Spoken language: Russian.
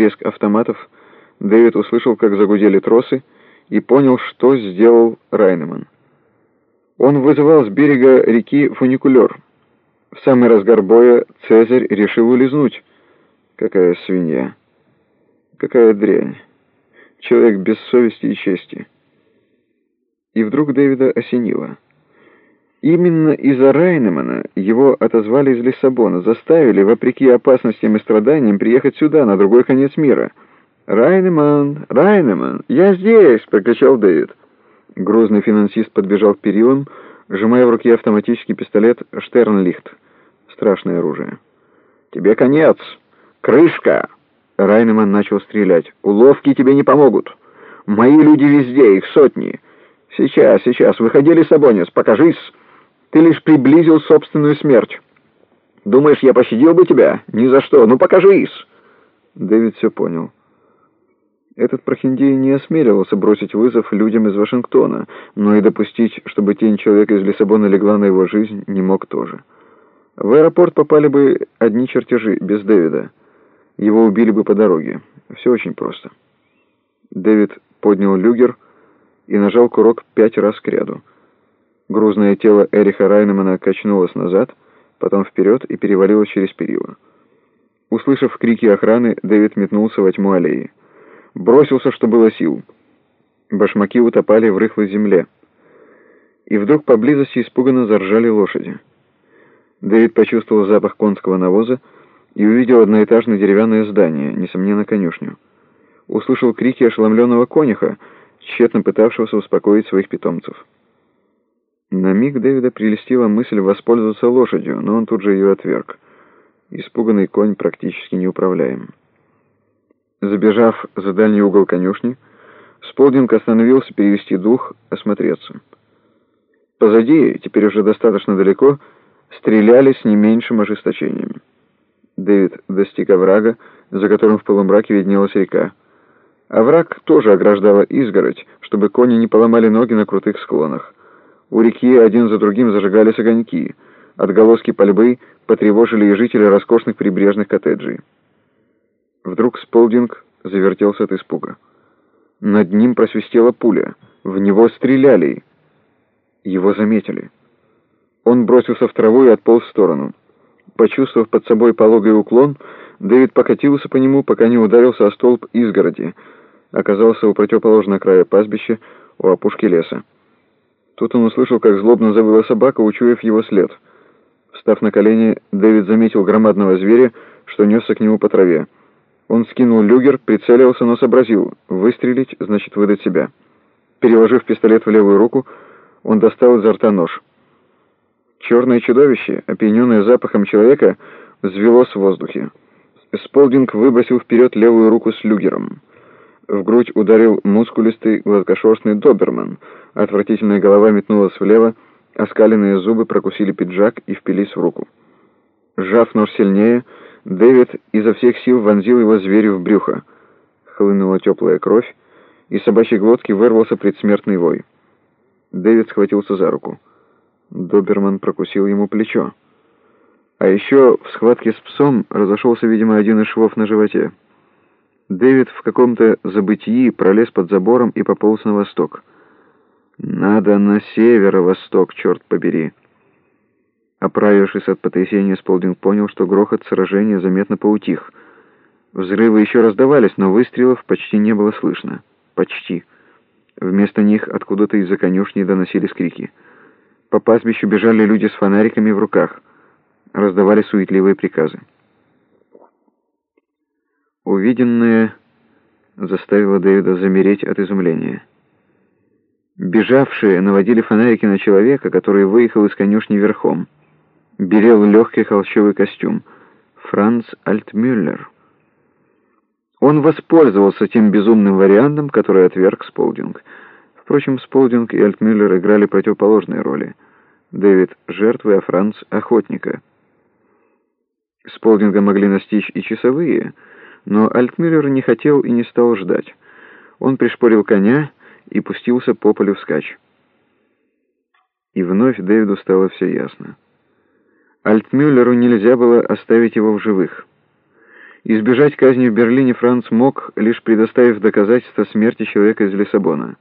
треск автоматов, Дэвид услышал, как загудели тросы, и понял, что сделал Райнеман. Он вызывал с берега реки фуникулер. В самый разгар боя Цезарь решил улизнуть. Какая свинья! Какая дрянь! Человек без совести и чести. И вдруг Дэвида осенило. Именно из-за Райнемана его отозвали из Лиссабона, заставили, вопреки опасностям и страданиям, приехать сюда, на другой конец мира. «Райнеман! Райнеман! Я здесь!» — прокричал Дэвид. Грозный финансист подбежал к перилам, сжимая в руке автоматический пистолет «Штернлихт». Страшное оружие. «Тебе конец! Крышка!» Райнеман начал стрелять. «Уловки тебе не помогут! Мои люди везде, их сотни!» «Сейчас, сейчас, выходи, Лиссабонец, покажись! Ты лишь приблизил собственную смерть. Думаешь, я пощадил бы тебя? Ни за что, ну покажись!» Дэвид все понял. Этот прохиндей не осмеливался бросить вызов людям из Вашингтона, но и допустить, чтобы тень человека из Лиссабона легла на его жизнь, не мог тоже. В аэропорт попали бы одни чертежи, без Дэвида. Его убили бы по дороге. Все очень просто. Дэвид поднял люгер и нажал курок пять раз к ряду. Грузное тело Эриха Райнемана качнулось назад, потом вперед и перевалилось через перила. Услышав крики охраны, Дэвид метнулся во тьму аллеи. Бросился, что было сил. Башмаки утопали в рыхлой земле. И вдруг поблизости испуганно заржали лошади. Дэвид почувствовал запах конского навоза и увидел одноэтажное деревянное здание, несомненно, конюшню. Услышал крики ошеломленного конюха, тщетно пытавшегося успокоить своих питомцев. На миг Дэвида прелестила мысль воспользоваться лошадью, но он тут же ее отверг. Испуганный конь практически неуправляем. Забежав за дальний угол конюшни, Сполдинг остановился перевести дух, осмотреться. Позади, теперь уже достаточно далеко, стреляли с не меньшим ожесточением. Дэвид достиг оврага, за которым в полумраке виднелась река. Овраг тоже ограждала изгородь, чтобы кони не поломали ноги на крутых склонах. У реки один за другим зажигались огоньки. Отголоски пальбы потревожили и жители роскошных прибрежных коттеджей. Вдруг Сполдинг завертелся от испуга. Над ним просвистела пуля. В него стреляли. Его заметили. Он бросился в траву и отполз в сторону. Почувствовав под собой пологий уклон, Дэвид покатился по нему, пока не ударился о столб изгороди. Оказался у противоположного края пастбища, у опушки леса. Тут он услышал, как злобно завыла собака, учуяв его след. Встав на колени, Дэвид заметил громадного зверя, что несся к нему по траве. Он скинул люгер, прицелился, но сообразил. Выстрелить значит выдать себя. Переложив пистолет в левую руку, он достал изо рта нож. Черное чудовище, опьяненное запахом человека, взвелось в воздухе. Сполдинг выбросил вперед левую руку с люгером. В грудь ударил мускулистый, гладкошерстный доберман. Отвратительная голова метнулась влево, оскаленные зубы прокусили пиджак и впились в руку. Сжав нож сильнее, Дэвид изо всех сил вонзил его зверю в брюхо. Хлынула теплая кровь, и собачьей глотки вырвался предсмертный вой. Дэвид схватился за руку. Доберман прокусил ему плечо. А еще в схватке с псом разошелся, видимо, один из швов на животе. Дэвид в каком-то забытии пролез под забором и пополз на восток. «Надо на северо-восток, черт побери!» Оправившись от потрясения, Сполдинг понял, что грохот сражения заметно поутих. Взрывы еще раздавались, но выстрелов почти не было слышно. Почти. Вместо них откуда-то из-за конюшни доносились крики. По пастбищу бежали люди с фонариками в руках. Раздавали суетливые приказы. Увиденное заставило Дэвида замереть от изумления. Бежавшие наводили фонарики на человека, который выехал из конюшни верхом белел легкий холщовый костюм. Франц Альтмюллер. Он воспользовался тем безумным вариантом, который отверг Сполдинг. Впрочем, Сполдинг и Альтмюллер играли противоположные роли. Дэвид — жертвы, а Франц — охотника. Сполдинга могли настичь и часовые, но Альтмюллер не хотел и не стал ждать. Он пришпорил коня и пустился по полю вскачь. И вновь Дэвиду стало все ясно. Альтмюллеру нельзя было оставить его в живых. Избежать казни в Берлине Франц мог, лишь предоставив доказательства смерти человека из Лиссабона.